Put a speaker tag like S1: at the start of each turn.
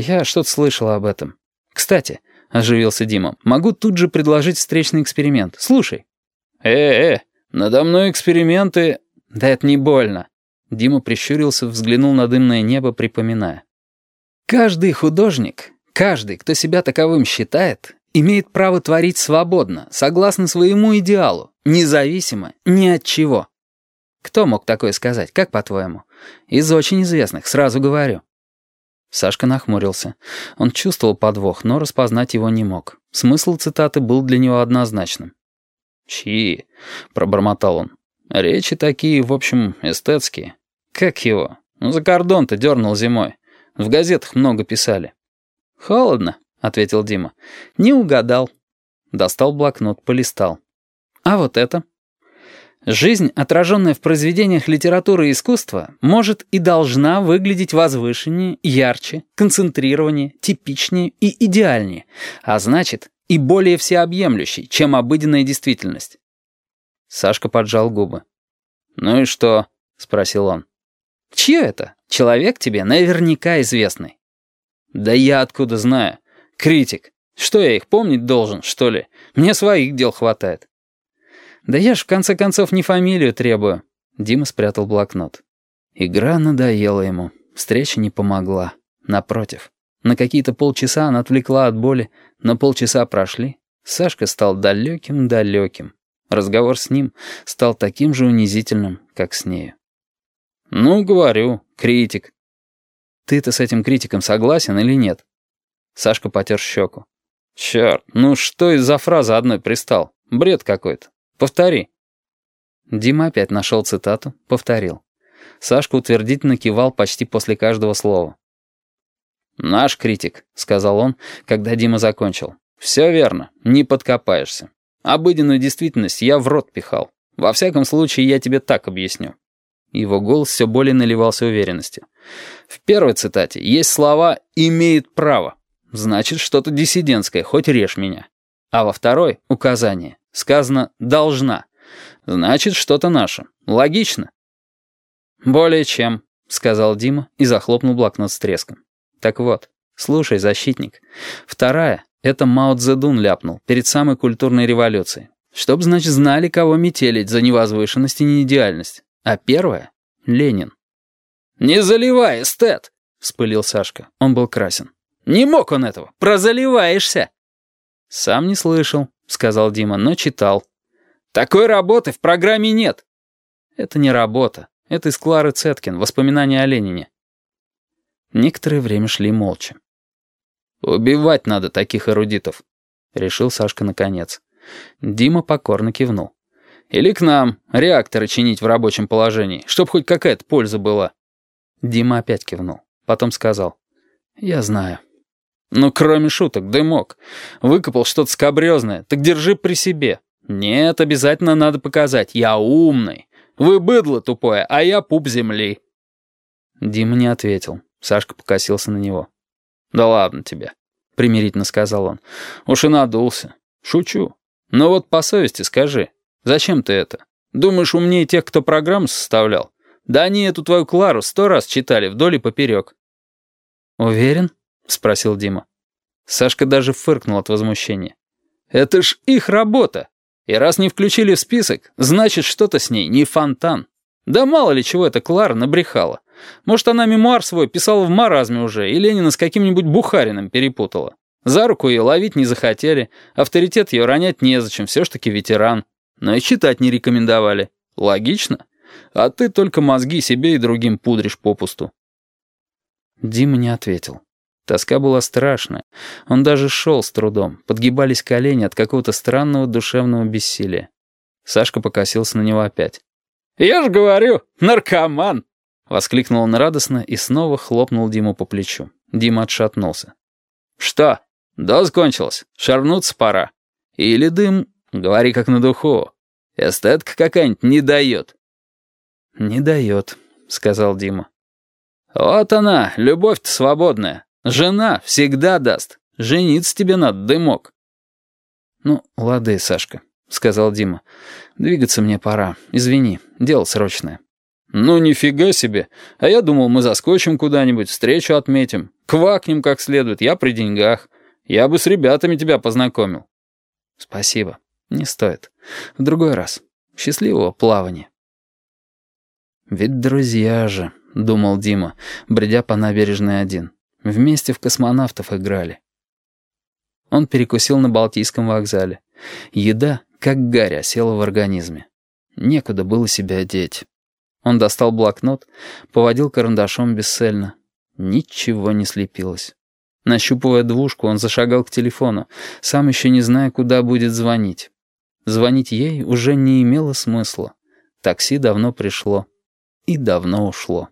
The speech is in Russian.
S1: «Я что-то слышал об этом. Кстати, — оживился Дима, — могу тут же предложить встречный эксперимент. Слушай». «Э-э, надо мной эксперименты...» «Да это не больно». Дима прищурился, взглянул на дымное небо, припоминая. «Каждый художник, каждый, кто себя таковым считает, имеет право творить свободно, согласно своему идеалу, независимо ни от чего. Кто мог такое сказать, как по-твоему? Из очень известных, сразу говорю. Сашка нахмурился. Он чувствовал подвох, но распознать его не мог. Смысл цитаты был для него однозначным. «Чьи?» — пробормотал он. «Речи такие, в общем, эстетские. Как его? Ну, за кордон-то дернул зимой. В газетах много писали». «Холодно», — ответил Дима. «Не угадал». Достал блокнот, полистал. «А вот это?» Жизнь, отраженная в произведениях литературы и искусства, может и должна выглядеть возвышеннее, ярче, концентрированнее, типичнее и идеальнее, а значит, и более всеобъемлющей, чем обыденная действительность. Сашка поджал губы. «Ну и что?» — спросил он. «Чье это? Человек тебе наверняка известный». «Да я откуда знаю? Критик. Что я их помнить должен, что ли? Мне своих дел хватает». «Да я ж в конце концов не фамилию требую». Дима спрятал блокнот. Игра надоела ему. Встреча не помогла. Напротив. На какие-то полчаса она отвлекла от боли, но полчаса прошли. Сашка стал далеким-далеким. Разговор с ним стал таким же унизительным, как с нею. «Ну, говорю, критик». «Ты-то с этим критиком согласен или нет?» Сашка потер щеку. «Черт, ну что из-за фразы одной пристал? Бред какой-то. Повтори». Дима опять нашел цитату, повторил. Сашка утвердительно кивал почти после каждого слова. «Наш критик», — сказал он, когда Дима закончил. «Все верно, не подкопаешься. Обыденную действительность я в рот пихал. Во всяком случае, я тебе так объясню». Его голос все более наливался уверенностью. В первой цитате есть слова «имеет право». Значит, что-то диссидентское, хоть режь меня. А во второй — указание. Сказано «должна». Значит, что-то наше. Логично. «Более чем», — сказал Дима и захлопнул блокнот с треском. «Так вот, слушай, защитник. Вторая — это Мао Цзэдун ляпнул перед самой культурной революцией. Чтоб, значит, знали, кого метелить за невозвышенность и неидеальность. А первая — Ленин». «Не заливай, эстет!» — вспылил Сашка. Он был красен. «Не мог он этого! Прозаливаешься!» «Сам не слышал», — сказал Дима, — «но читал». «Такой работы в программе нет». «Это не работа. Это из Клары Цеткин, воспоминания о Ленине». Некоторое время шли молча. «Убивать надо таких эрудитов», — решил Сашка наконец. Дима покорно кивнул. «Или к нам, реакторы чинить в рабочем положении, чтоб хоть какая-то польза была». Дима опять кивнул. Потом сказал. «Я знаю». Ну, кроме шуток, дымок. Выкопал что-то скобрезное, так держи при себе. Нет, обязательно надо показать. Я умный. Вы быдло тупое, а я пуп земли. Дима не ответил. Сашка покосился на него. «Да ладно тебе», — примирительно сказал он. «Уж и надулся. Шучу. Но вот по совести скажи, зачем ты это? Думаешь, умнее тех, кто программу составлял? Да они эту твою Клару сто раз читали вдоль и поперек». «Уверен?» — спросил Дима. Сашка даже фыркнул от возмущения. «Это ж их работа! И раз не включили в список, значит, что-то с ней не фонтан. Да мало ли чего эта Клара набрехала. Может, она мемуар свой писала в маразме уже, и Ленина с каким-нибудь Бухариным перепутала. За руку ее ловить не захотели, авторитет ее ронять незачем, все ж таки ветеран. Но и читать не рекомендовали. Логично. А ты только мозги себе и другим пудришь попусту». Дима не ответил. Тоска была страшная. Он даже шел с трудом. Подгибались колени от какого-то странного душевного бессилия. Сашка покосился на него опять. «Я ж говорю, наркоман!» Воскликнул он радостно и снова хлопнул Диму по плечу. Дима отшатнулся. «Что? Доза кончилась? Шарнуться пора. Или дым? Говори как на духу. Эстетка какая-нибудь не дает». «Не дает», — сказал Дима. «Вот она, любовь-то свободная. Жена всегда даст. Жениться тебе надо, дымок». «Ну, лады, Сашка», — сказал Дима. «Двигаться мне пора. Извини, дело срочное». «Ну, нифига себе. А я думал, мы заскочим куда-нибудь, встречу отметим. Квакнем как следует, я при деньгах. Я бы с ребятами тебя познакомил».
S2: «Спасибо. Не стоит. В другой раз. Счастливого плавания». «Ведь друзья же», — думал Дима, бредя по набережной один. «Вместе в космонавтов играли». Он перекусил на Балтийском вокзале. Еда, как гарь, села в организме. Некуда было себя деть. Он достал блокнот, поводил карандашом бесцельно. Ничего не слепилось. Нащупывая двушку, он зашагал к телефону, сам еще не зная, куда будет звонить. Звонить ей уже не имело смысла. Такси давно пришло и давно ушло.